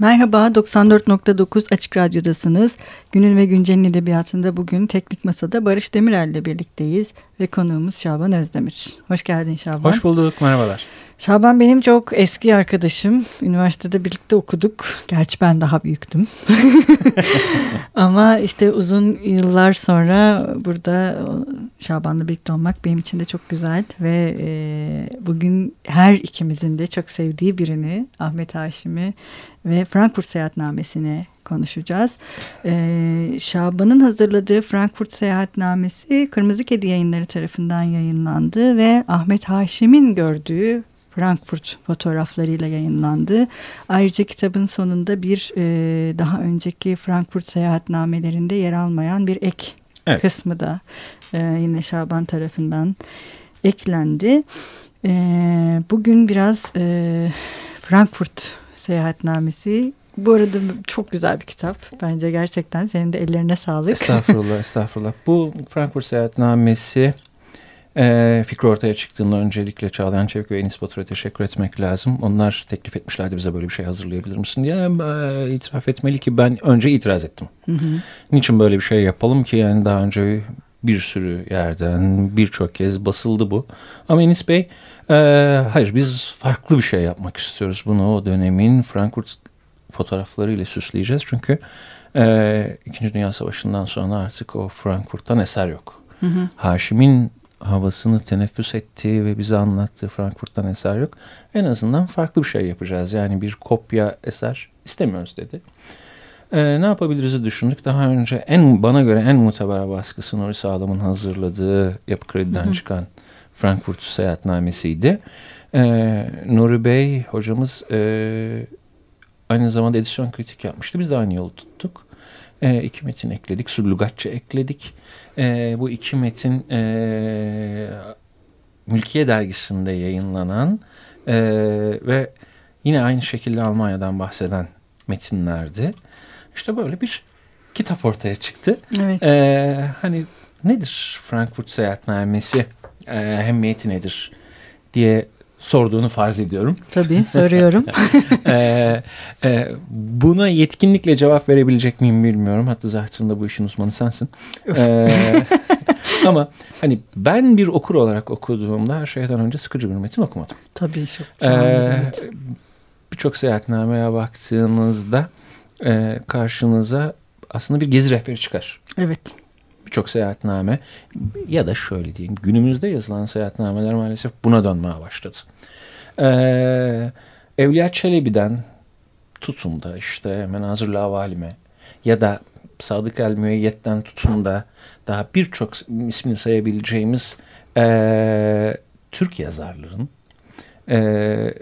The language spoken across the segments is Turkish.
Merhaba, 94.9 Açık Radyo'dasınız. Günün ve Güncel'in edebiyatında bugün Teknik Masa'da Barış Demirel ile birlikteyiz ve konuğumuz Şaban Özdemir. Hoş geldin Şaban. Hoş bulduk, merhabalar. Şaban benim çok eski arkadaşım. Üniversitede birlikte okuduk. Gerçi ben daha büyüktüm. Ama işte uzun yıllar sonra burada Şaban'la birlikte olmak benim için de çok güzel. Ve e, bugün her ikimizin de çok sevdiği birini Ahmet Haşim'i ve Frankfurt Seyahatnamesi'ni konuşacağız. Ee, Şaban'ın hazırladığı Frankfurt Seyahatnamesi Kırmızı Kedi yayınları tarafından yayınlandı ve Ahmet Haşim'in gördüğü Frankfurt fotoğraflarıyla yayınlandı. Ayrıca kitabın sonunda bir e, daha önceki Frankfurt seyahatnamelerinde yer almayan bir ek evet. kısmı da e, yine Şaban tarafından eklendi. E, bugün biraz e, Frankfurt seyahatnamesi bu arada çok güzel bir kitap. Bence gerçekten senin de ellerine sağlık. Estağfurullah, estağfurullah. Bu Frankfurt Seyahatnamesi e, fikri ortaya çıktığında öncelikle Çağlayan Çevik ve Enis Batur'a teşekkür etmek lazım. Onlar teklif etmişlerdi bize böyle bir şey hazırlayabilir misin diye. E, itiraf etmeli ki ben önce itiraz ettim. Hı hı. Niçin böyle bir şey yapalım ki? Yani daha önce bir sürü yerden birçok kez basıldı bu. Ama Enis Bey e, hayır biz farklı bir şey yapmak istiyoruz. Bunu o dönemin Frankfurt fotoğraflarıyla süsleyeceğiz. Çünkü e, İkinci Dünya Savaşı'ndan sonra artık o Frankfurt'tan eser yok. Hı hı. Haşim'in havasını teneffüs ettiği ve bize anlattığı Frankfurt'tan eser yok. En azından farklı bir şey yapacağız. Yani bir kopya eser istemiyoruz dedi. Ee, ne yapabiliriz düşündük. Daha önce en bana göre en muteber baskısı Nuri Sağlam'ın hazırladığı Yapı Kredi'den hı hı. çıkan Frankfurt seyahatnamesiydi. Ee, Nuri Bey hocamız e, aynı zamanda edisyon kritik yapmıştı. Biz de aynı yolu tuttuk. E, iki metin ekledik. Sürlügatçı ekledik. E, bu iki metin e, Mülkiye dergisinde yayınlanan e, ve yine aynı şekilde Almanya'dan bahseden metinlerdi. İşte böyle bir kitap ortaya çıktı. Evet. E, hani nedir Frankfurt seyahatnamesi? E, ehemmiyeti nedir diye sorduğunu farz ediyorum. Tabii soruyorum. e, e, buna yetkinlikle cevap verebilecek miyim bilmiyorum. Hatta zaten bu işin uzmanı sensin. e, ama hani ben bir okur olarak okuduğumda her şeyden önce sıkıcı bir metin okumadım. Tabii çok. Ee, Birçok seyahatnameye baktığınızda e, karşınıza aslında bir gezi rehberi çıkar. Evet birçok seyahatname ya da şöyle diyeyim günümüzde yazılan seyahatnameler maalesef buna dönmeye başladı. Ee, Evliya Çelebi'den tutun da işte Menazır Lavalime ya da Sadık El Müeyyet'ten tutun da daha birçok ismini sayabileceğimiz e, Türk yazarların e,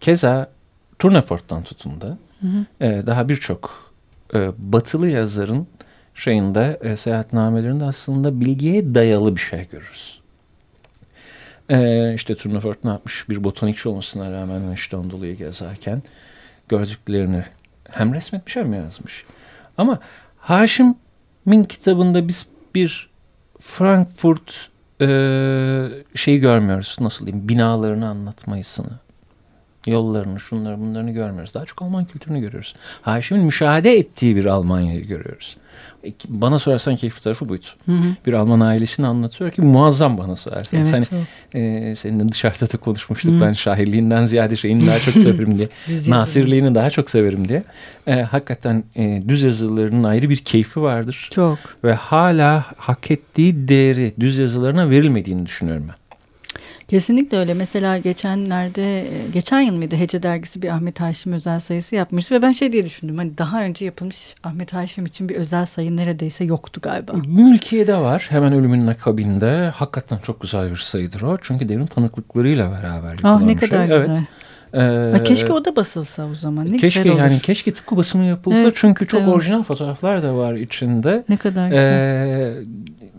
keza Turnefort'tan tutun da hı hı. E, daha birçok e, batılı yazarın şeyinde e, seyahatnamelerinde aslında bilgiye dayalı bir şey görürüz. E, işte Turnefort ne yapmış bir botanikçi olmasına rağmen işte Anadolu'yu gezerken gördüklerini hem resmetmiş hem yazmış. Ama Haşim'in kitabında biz bir Frankfurt e, şeyi görmüyoruz. Nasıl diyeyim? Binalarını anlatmayısını yollarını, şunları bunlarını görmüyoruz. Daha çok Alman kültürünü görüyoruz. Haşim'in müşahede ettiği bir Almanya'yı görüyoruz. E, bana sorarsan keyifli tarafı buydu. Hı hı. Bir Alman ailesini anlatıyor ki muazzam bana sorarsan. Evet, Sen, e, seninle dışarıda da konuşmuştuk. Hı. Ben şairliğinden ziyade şeyini daha çok severim diye. Nasirliğini daha çok severim diye. E, hakikaten e, düz yazılarının ayrı bir keyfi vardır. Çok. Ve hala hak ettiği değeri düz yazılarına verilmediğini düşünüyorum ben. Kesinlikle öyle. Mesela geçenlerde, e, geçen yıl mıydı Hece Dergisi bir Ahmet Haşim özel sayısı yapmış ve ben şey diye düşündüm. Hani daha önce yapılmış Ahmet Haşim için bir özel sayı neredeyse yoktu galiba. Mülkiye'de var. Hemen ölümünün akabinde. Hakikaten çok güzel bir sayıdır o. Çünkü devrin tanıklıklarıyla beraber yapılan Ah ne kadar şey. güzel. Evet. Ee, keşke o da basılsa o zaman. Ne keşke güzel olur. yani keşke tıpkı basımı yapılsa evet, çünkü çok orijinal fotoğraflar da var içinde. Ne kadar güzel. Ee,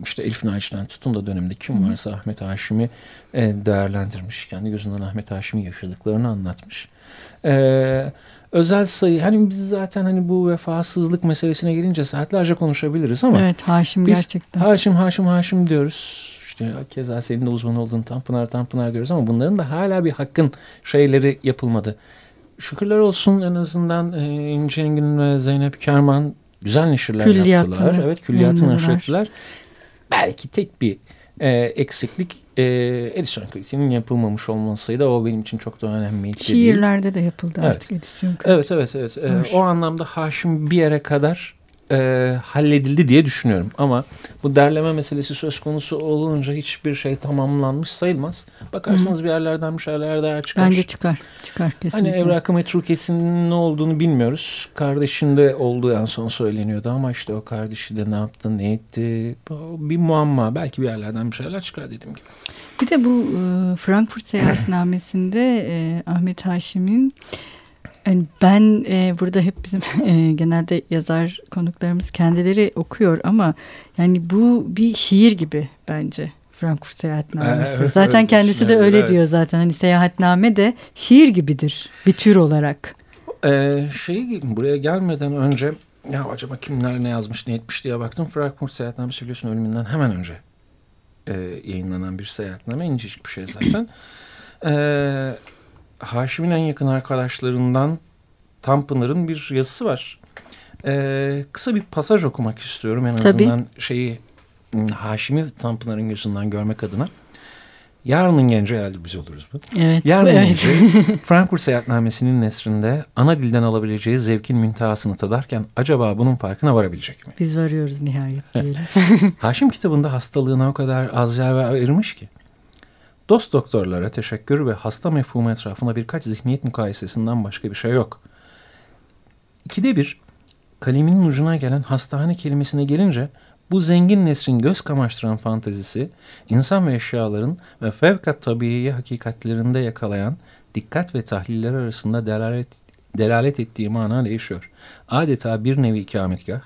işte Elif Naç'tan tutun da dönemde kim varsa Hı. Ahmet Haşim'i e, değerlendirmiş. Kendi gözünden Ahmet Haşim'in yaşadıklarını anlatmış. Ee, özel sayı hani biz zaten hani bu vefasızlık meselesine gelince saatlerce konuşabiliriz ama Evet Haşim gerçekten. Haşim Haşim Haşim diyoruz. İşte keza senin de uzman olduğun Tanpınar Tanpınar diyoruz ama bunların da hala bir hakkın şeyleri yapılmadı. şükürler olsun en azından e, İnce Engin ve Zeynep Kerman güzel neşirler Külliyatını yaptılar. Evet külliyatını neşrettiler. Belki tek bir e, eksiklik e, edisyon kritiğinin yapılmamış olmasıydı. O benim için çok da önemli. Şiirlerde de yapıldı evet. artık edisyon kritiği. Evet evet evet. E, o anlamda Haşim bir yere kadar e, halledildi diye düşünüyorum. Ama bu derleme meselesi söz konusu olunca hiçbir şey tamamlanmış sayılmaz. Bakarsanız Hı. bir yerlerden bir şeyler daha çıkar. Bence çıkar. Çıkar kesinlikle. Hani Evrak-ı Metrukesi'nin ne olduğunu bilmiyoruz. Kardeşinde olduğu en son söyleniyordu ama işte o kardeşi de ne yaptı, ne etti. Bir muamma. Belki bir yerlerden bir şeyler çıkar dediğim gibi. Bir de bu e, Frankfurt seyahatnamesinde e, Ahmet Haşim'in yani ben e, burada hep bizim e, genelde yazar konuklarımız kendileri okuyor ama yani bu bir şiir gibi bence Frankfurt seyahatnamesi. Evet, zaten evet, kendisi de öyle evet. diyor zaten. Hani seyahatname de şiir gibidir bir tür olarak. Ee, şey buraya gelmeden önce ya acaba kimler ne yazmış ne etmiş diye baktım. Frankfurt seyahatnamesi biliyorsun ölümünden hemen önce e, yayınlanan bir seyahatname. İncecik bir şey zaten. Eee Haşim'in en yakın arkadaşlarından Tanpınar'ın bir yazısı var. Ee, kısa bir pasaj okumak istiyorum en azından Tabii. şeyi hmm, Haşim'i Tanpınar'ın gözünden görmek adına. Yarının genci herhalde biz oluruz bu. Evet. Yarının evet. genci Frankfurt seyahatnamesinin nesrinde ana dilden alabileceği zevkin müntehasını tadarken acaba bunun farkına varabilecek mi? Biz varıyoruz nihayet diyelim. Haşim kitabında hastalığına o kadar az yer ayırmış ki. Dost doktorlara teşekkür ve hasta mefhumu etrafında birkaç zihniyet mukayesesinden başka bir şey yok. İkide bir kaleminin ucuna gelen hastane kelimesine gelince bu zengin nesrin göz kamaştıran fantezisi insan ve eşyaların ve fevkat tabii hakikatlerinde yakalayan dikkat ve tahliller arasında delalet, delalet ettiği mana değişiyor. Adeta bir nevi ikametgah,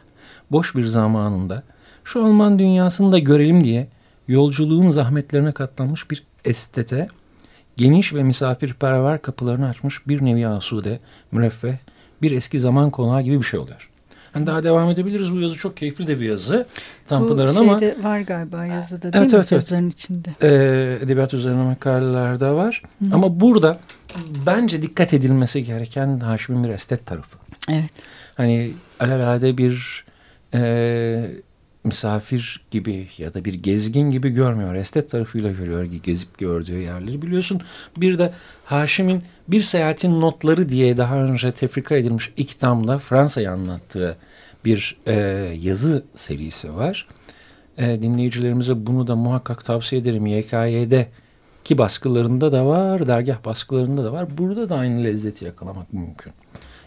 boş bir zamanında şu Alman dünyasını da görelim diye yolculuğun zahmetlerine katlanmış bir estete geniş ve misafirperver kapılarını açmış bir nevi asude, müreffeh, bir eski zaman konağı gibi bir şey oluyor. Hani daha devam edebiliriz. Bu yazı çok keyifli de bir yazı. Tanpınar'ın ama... Bu var galiba yazıda değil evet, mi? Evet, Yazıların evet. içinde. Ee, edebiyat üzerine makaleler de var. -hı. Ama burada bence dikkat edilmesi gereken Haşim'in bir estet tarafı. Evet. Hani alelade bir e, misafir gibi ya da bir gezgin gibi görmüyor. Estet tarafıyla görüyor gezip gördüğü yerleri. Biliyorsun bir de Haşim'in bir seyahatin notları diye daha önce tefrika edilmiş İktam'da Fransa'yı anlattığı bir e, yazı serisi var. E, dinleyicilerimize bunu da muhakkak tavsiye ederim. YKY'de ki baskılarında da var, dergah baskılarında da var. Burada da aynı lezzeti yakalamak mümkün.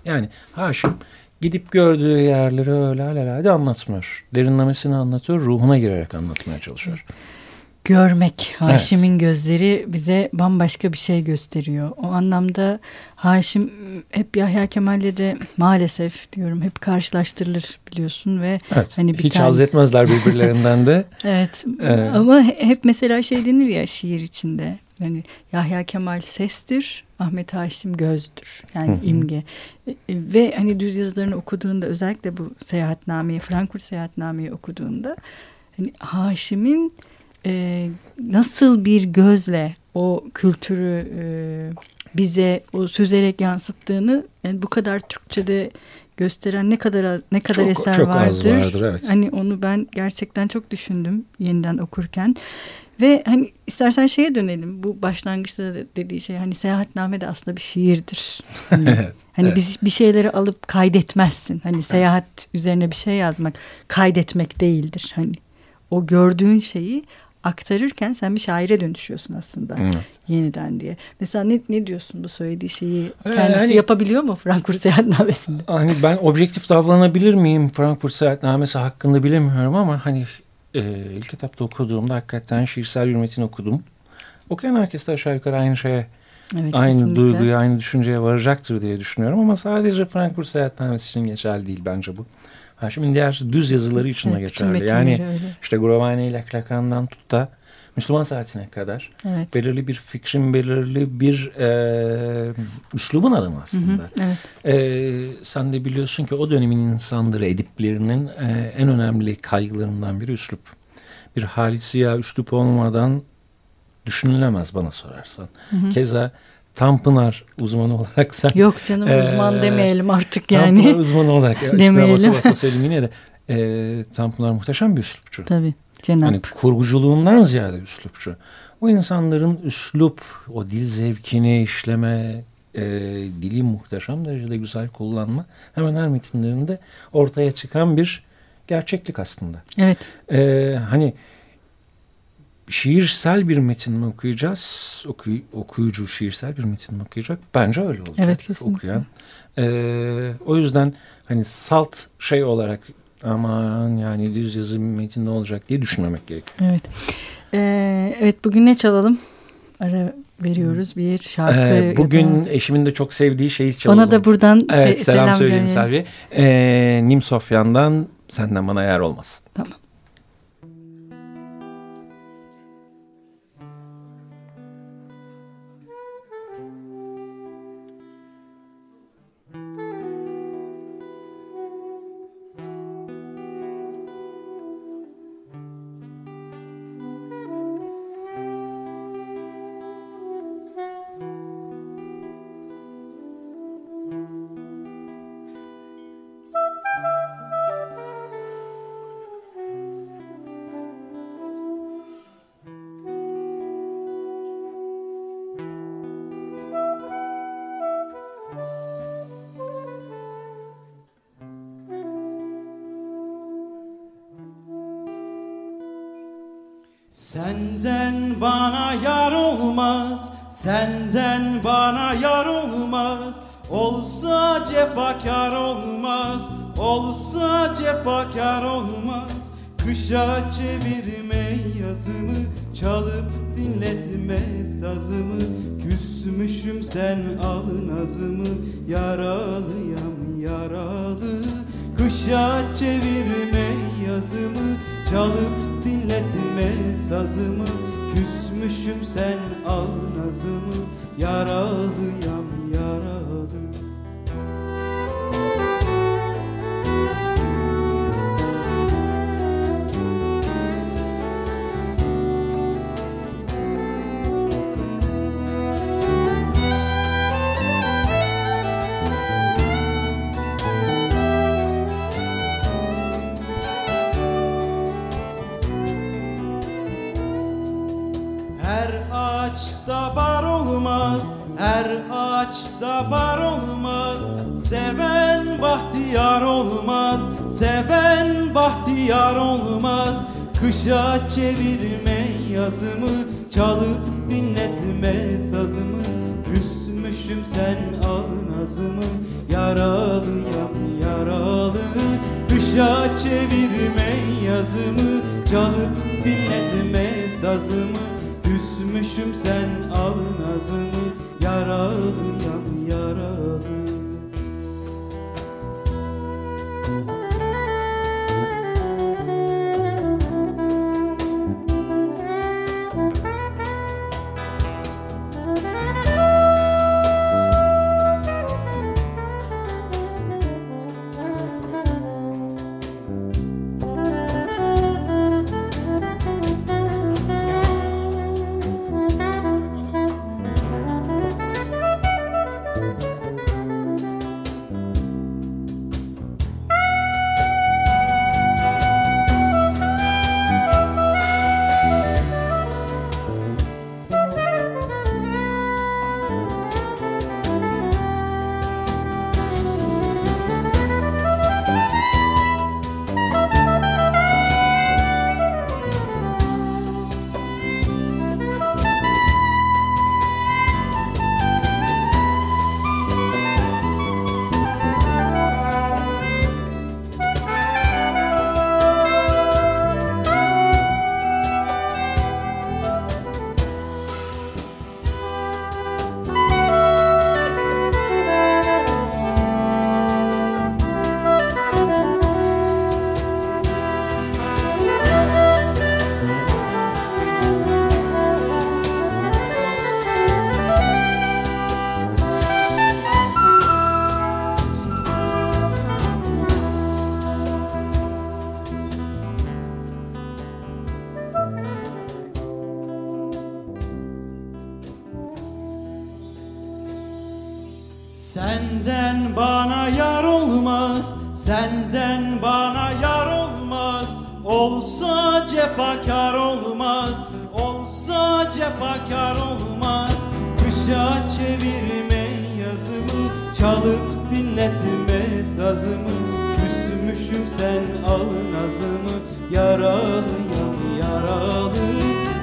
Yani Haşim gidip gördüğü yerleri öyle alelade anlatmıyor. Derinlemesini anlatıyor, ruhuna girerek anlatmaya çalışıyor. Görmek, Haşim'in evet. gözleri bize bambaşka bir şey gösteriyor. O anlamda Haşim hep Yahya Kemal'le de maalesef diyorum hep karşılaştırılır biliyorsun ve evet, hani bir hiç tane... haz etmezler birbirlerinden de. evet ee... ama hep mesela şey denir ya şiir içinde yani Yahya Kemal sestir, Ahmet Haşim gözdür. Yani hı hı. imge. E, e, ve hani düz yazılarını okuduğunda özellikle bu seyahatnameyi, Frankfurt seyahatnameyi okuduğunda hani Haşim'in e, nasıl bir gözle o kültürü e, bize o süzerek yansıttığını yani bu kadar Türkçe'de gösteren ne kadar ne kadar çok, eser çok vardır. Vardır evet. Hani onu ben gerçekten çok düşündüm yeniden okurken. Ve hani istersen şeye dönelim. Bu başlangıçta dediği şey hani seyahatname de aslında bir şiirdir. Hani, evet, hani evet. biz bir şeyleri alıp kaydetmezsin. Hani seyahat üzerine bir şey yazmak kaydetmek değildir. Hani o gördüğün şeyi aktarırken sen bir şaire dönüşüyorsun aslında evet. yeniden diye. Mesela ne, ne diyorsun bu söylediği şeyi kendisi yani, yapabiliyor mu Frankfurt Seyahatnamesi'nde? Hani ben objektif davranabilir miyim Frankfurt Seyahatnamesi hakkında bilemiyorum ama hani e, ilk etapta okuduğumda hakikaten şiirsel bir okudum. Okuyan herkes de aşağı yukarı aynı şeye, evet, aynı kesinlikle. duyguya, aynı düşünceye varacaktır diye düşünüyorum. Ama sadece Frankfurt Seyahatnamesi için geçerli değil bence bu. Ha, şimdi diğer düz yazıları için de evet, geçerli. Yani öyle. işte Grovane ile Lakan'dan tut da Müslüman saatine kadar evet. belirli bir fikrin, belirli bir e, üslubun adamı aslında. Hı hı, evet. e, sen de biliyorsun ki o dönemin insanları, ediplerinin e, en önemli kaygılarından biri üslup. Bir Halit Ziya üslup olmadan düşünülemez bana sorarsan. Hı hı. Keza Tanpınar uzmanı olarak sen... Yok canım uzman e, demeyelim artık yani. Tanpınar uzmanı olarak. demeyelim. Basa basa söyleyeyim yine de. E, Tanpınar muhteşem bir üslupçu. Tabii. Cenap. Hani kurguculuğundan ziyade üslupçu. O insanların üslup, o dil zevkini işleme, e, dili muhteşem derecede güzel kullanma hemen her metinlerinde ortaya çıkan bir gerçeklik aslında. Evet. E, hani şiirsel bir metin mi okuyacağız? Okuy, okuyucu şiirsel bir metin mi okuyacak? Bence öyle olacak. Evet kesinlikle. Okuyan. Ee, o yüzden hani salt şey olarak aman yani düz yazı metin ne olacak diye düşünmemek gerekiyor. Evet. Ee, evet bugün ne çalalım? Ara veriyoruz bir şarkı. Ee, bugün da... eşimin de çok sevdiği şeyi çalalım. Ona da buradan evet, selam, selam söyleyeyim Selvi. Ee, Nim Sofyan'dan senden bana yer olmaz. Tamam. Senden bana yar olmaz, senden bana yar olmaz. Olsa cefakar olmaz, olsa cefakar olmaz. Kışa çevirme yazımı, çalıp dinletme sazımı. Küsmüşüm sen al nazımı, yaralıyam yaralı. Kışa çevirme yazımı, çalıp dinletme sazımı Küsmüşüm sen al nazımı. Yaralıyam yaralı Bahtiyar olmaz Seven bahtiyar olmaz. Kışa çevirme yazımı Çalıp dinletme sazımı. Küsmüşüm sen al nazımı Yaralıyam yaralı. Kışa çevirme yazımı Çalıp dinletme sazımı. Küsmüşüm sen al nazımı Yaralıyam yaralı Senden bana yar olmaz Senden bana yar olmaz. Olsa cefakar olmaz Olsa cefakar olmaz. Kışa çevirme yazımı Çalıp dinletme sazımı. Küsmüşüm sen al nazımı Yaralıyam yaralı.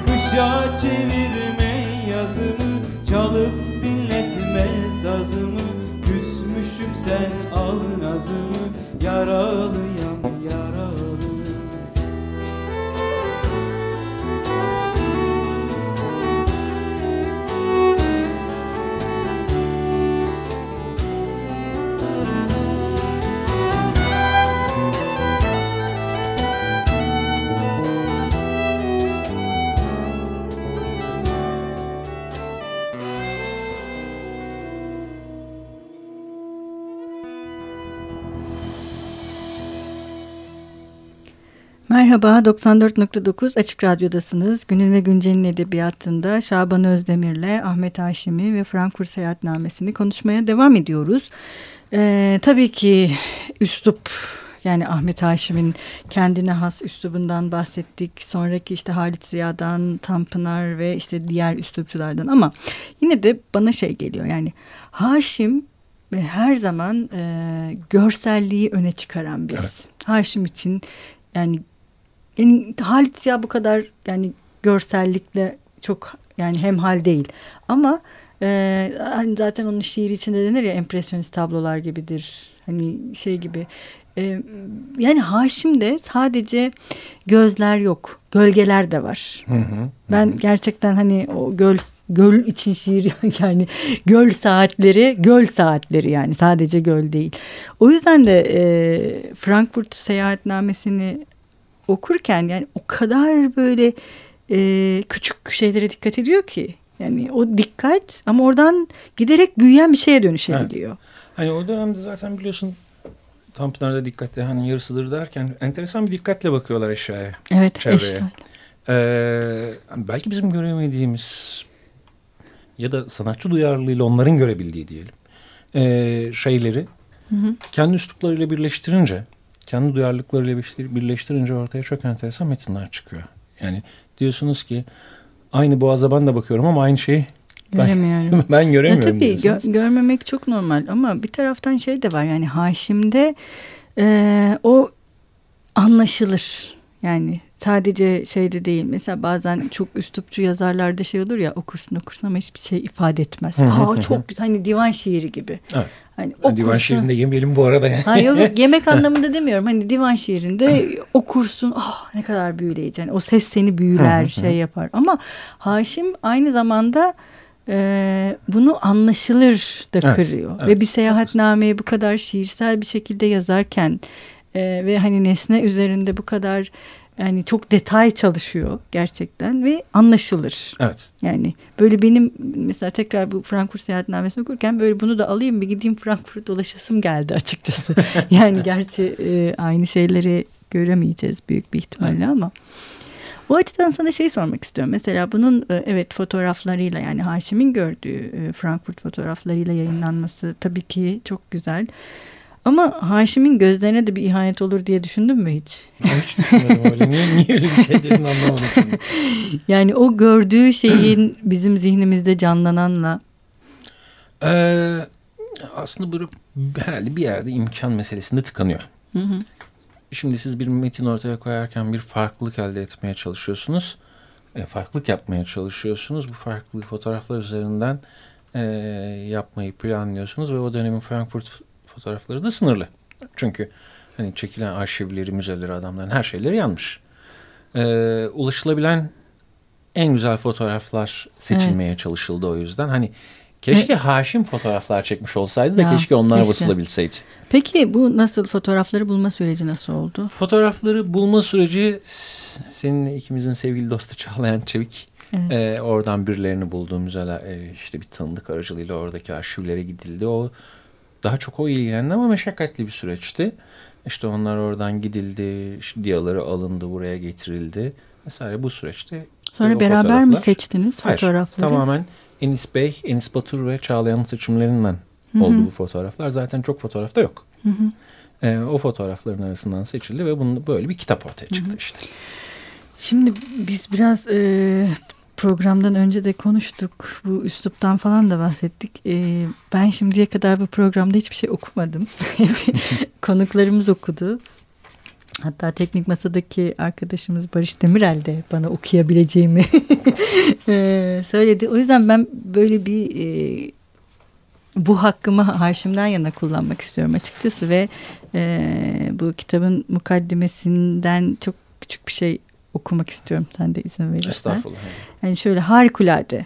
Kışa çevirme yazımı Çalıp dinletme sazımı sen al nazımı Yaralıyam Merhaba, 94.9 Açık Radyo'dasınız. Günün ve Güncel'in edebiyatında Şaban Özdemir'le Ahmet Haşimi ve Frankfurt Seyahatnamesini konuşmaya devam ediyoruz. Ee, tabii ki üslup yani Ahmet Haşim'in kendine has üslubundan bahsettik. Sonraki işte Halit Ziya'dan, Tanpınar ve işte diğer üslupçulardan ama yine de bana şey geliyor yani Haşim her zaman e, görselliği öne çıkaran birisi. Evet. Haşim için yani yani Halit Ziya bu kadar yani görsellikle çok yani hemhal değil. Ama e, hani zaten onun şiiri içinde denir ya empresyonist tablolar gibidir. Hani şey gibi. E, yani Haşim de sadece gözler yok. Gölgeler de var. Hı hı, ben hı. gerçekten hani o göl göl için şiir yani göl saatleri göl saatleri yani sadece göl değil. O yüzden de e, Frankfurt seyahatnamesini okurken yani o kadar böyle e, küçük şeylere dikkat ediyor ki. Yani o dikkat ama oradan giderek büyüyen bir şeye dönüşebiliyor. Evet. Hani o dönemde zaten biliyorsun Tanpınar'da dikkatle hani yarısıdır derken enteresan bir dikkatle bakıyorlar eşyaya. Evet çevreye. Ee, belki bizim göremediğimiz ya da sanatçı duyarlılığıyla onların görebildiği diyelim ee, şeyleri hı hı. kendi üsluplarıyla birleştirince kendi duyarlılıklarıyla birleştirince ortaya çok enteresan metinler çıkıyor. Yani diyorsunuz ki aynı boğaza ben de bakıyorum ama aynı şeyi Göremiyorum. Ben, ben göremiyorum. Ya tabii gö görmemek çok normal ama bir taraftan şey de var yani Haşim'de e, o anlaşılır. Yani sadece şeyde değil. Mesela bazen çok üslupçu yazarlarda şey olur ya okursun okursun ama hiçbir şey ifade etmez. Aa çok güzel. Hani divan şiiri gibi. Evet. Hani okursun. Divan şiirinde yemeyelim bu arada. Yani. Hayır yok yemek anlamında demiyorum. Hani divan şiirinde okursun. Ah ne kadar büyüleyici. Yani o ses seni büyüler şey yapar. Ama Haşim aynı zamanda e, bunu anlaşılır da evet, kırıyor. Evet. Ve bir seyahatnameyi bu kadar şiirsel bir şekilde yazarken e, ve hani nesne üzerinde bu kadar yani çok detay çalışıyor gerçekten ve anlaşılır. Evet. Yani böyle benim mesela tekrar bu Frankfurt seyahatnamesini okurken böyle bunu da alayım bir gideyim Frankfurt dolaşasım geldi açıkçası. yani gerçi e, aynı şeyleri göremeyeceğiz büyük bir ihtimalle evet. ama. O açıdan sana şey sormak istiyorum. Mesela bunun e, evet fotoğraflarıyla yani Haşim'in gördüğü e, Frankfurt fotoğraflarıyla yayınlanması tabii ki çok güzel. Ama Haşim'in gözlerine de bir ihanet olur diye düşündün mü hiç? hiç düşünmedim öyle. Niye, niye öyle bir şey dedin anlamadım. Yani o gördüğü şeyin bizim zihnimizde canlananla. Ee, aslında böyle herhalde bir yerde imkan meselesinde tıkanıyor. Hı hı. Şimdi siz bir metin ortaya koyarken bir farklılık elde etmeye çalışıyorsunuz. E, farklılık yapmaya çalışıyorsunuz. Bu farklılık fotoğraflar üzerinden e, yapmayı planlıyorsunuz ve o dönemin Frankfurt fotoğrafları da sınırlı. Çünkü hani çekilen arşivleri, müzeleri, adamların her şeyleri yanmış. E, ulaşılabilen en güzel fotoğraflar seçilmeye evet. çalışıldı o yüzden. Hani Keşke evet. Haşim fotoğraflar çekmiş olsaydı da ya, keşke onlar keşke. basılabilseydi. Peki bu nasıl fotoğrafları bulma süreci nasıl oldu? Fotoğrafları bulma süreci senin ikimizin sevgili dostu Çağlayan Çevik. Evet. E, oradan birilerini buldu müzeler e, işte bir tanıdık aracılığıyla oradaki arşivlere gidildi. O daha çok o ilgilendi ama meşakkatli bir süreçti. İşte onlar oradan gidildi, işte diyaları alındı, buraya getirildi vesaire bu süreçte. Sonra beraber mi seçtiniz fotoğrafları? Hayır, tamamen Enis Bey, Enis Batur ve Çağlayan'ın seçimlerinden Hı-hı. oldu bu fotoğraflar. Zaten çok fotoğrafta yok. Hı hı. E, o fotoğrafların arasından seçildi ve bunun böyle bir kitap ortaya çıktı hı hı. işte. Şimdi biz biraz e, programdan önce de konuştuk. Bu üsluptan falan da bahsettik. E, ben şimdiye kadar bu programda hiçbir şey okumadım. Konuklarımız okudu. Hatta teknik masadaki arkadaşımız Barış Demirel de bana okuyabileceğimi e, söyledi. O yüzden ben böyle bir e, bu hakkımı Haşim'den yana kullanmak istiyorum açıkçası ve e, bu kitabın mukaddimesinden çok küçük bir şey okumak istiyorum sen de izin verirsen. Estağfurullah. Yani şöyle harikulade.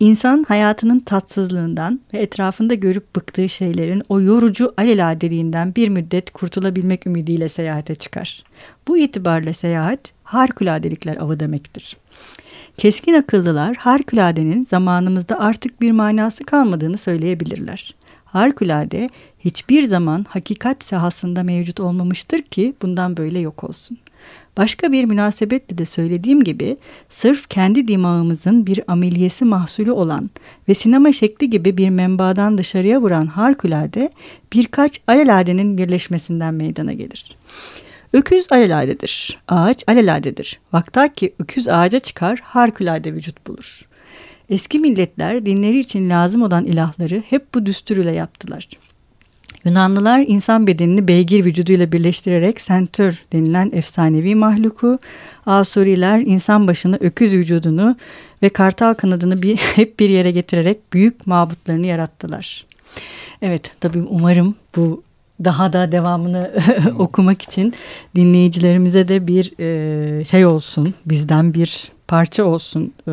İnsan hayatının tatsızlığından ve etrafında görüp bıktığı şeylerin o yorucu alelade bir müddet kurtulabilmek ümidiyle seyahate çıkar. Bu itibarla seyahat harikuladelikler avı demektir. Keskin akıllılar harikuladenin zamanımızda artık bir manası kalmadığını söyleyebilirler. Harikulade hiçbir zaman hakikat sahasında mevcut olmamıştır ki bundan böyle yok olsun. Başka bir münasebetle de söylediğim gibi sırf kendi dimağımızın bir ameliyesi mahsulü olan ve sinema şekli gibi bir menbaadan dışarıya vuran harikulade birkaç aleladenin birleşmesinden meydana gelir. Öküz aleladedir, ağaç aleladedir. Vaktaki öküz ağaca çıkar, harikulade vücut bulur. Eski milletler dinleri için lazım olan ilahları hep bu düstur ile yaptılar. Yunanlılar insan bedenini beygir vücuduyla birleştirerek sentör denilen efsanevi mahluku, Asuriler insan başını öküz vücudunu ve kartal kanadını bir, hep bir yere getirerek büyük mabutlarını yarattılar. Evet tabii umarım bu daha da devamını okumak için dinleyicilerimize de bir e, şey olsun, bizden bir parça olsun e,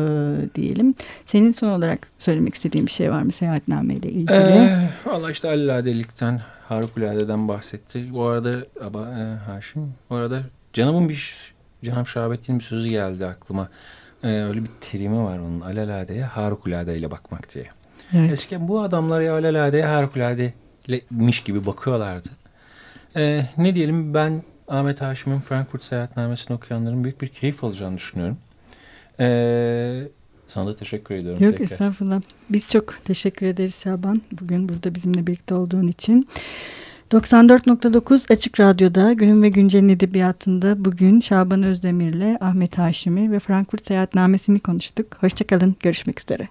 diyelim. Senin son olarak söylemek istediğin bir şey var mı seyahatname ile ilgili? Ee, Valla işte alaladelikten, harikuladeden bahsetti. Bu arada ama, e, Haşim, bu arada canımın bir Canım Şahabettin'in bir sözü geldi aklıma. Ee, öyle bir terimi var onun alaladeye harikuladeyle bakmak diye. Evet. Eskiden bu adamlar ya alaladeye harikulademiş gibi bakıyorlardı. Ee, ne diyelim ben Ahmet Haşim'in Frankfurt seyahatnamesini okuyanların büyük bir keyif alacağını düşünüyorum. Ee, sana da teşekkür ediyorum. Yok tekrar. estağfurullah. Biz çok teşekkür ederiz Şaban. Bugün burada bizimle birlikte olduğun için. 94.9 Açık Radyo'da Günün ve Güncel'in edebiyatında bugün Şaban Özdemir'le Ahmet Haşimi ve Frankfurt seyahatnamesini konuştuk. Hoşçakalın, görüşmek üzere.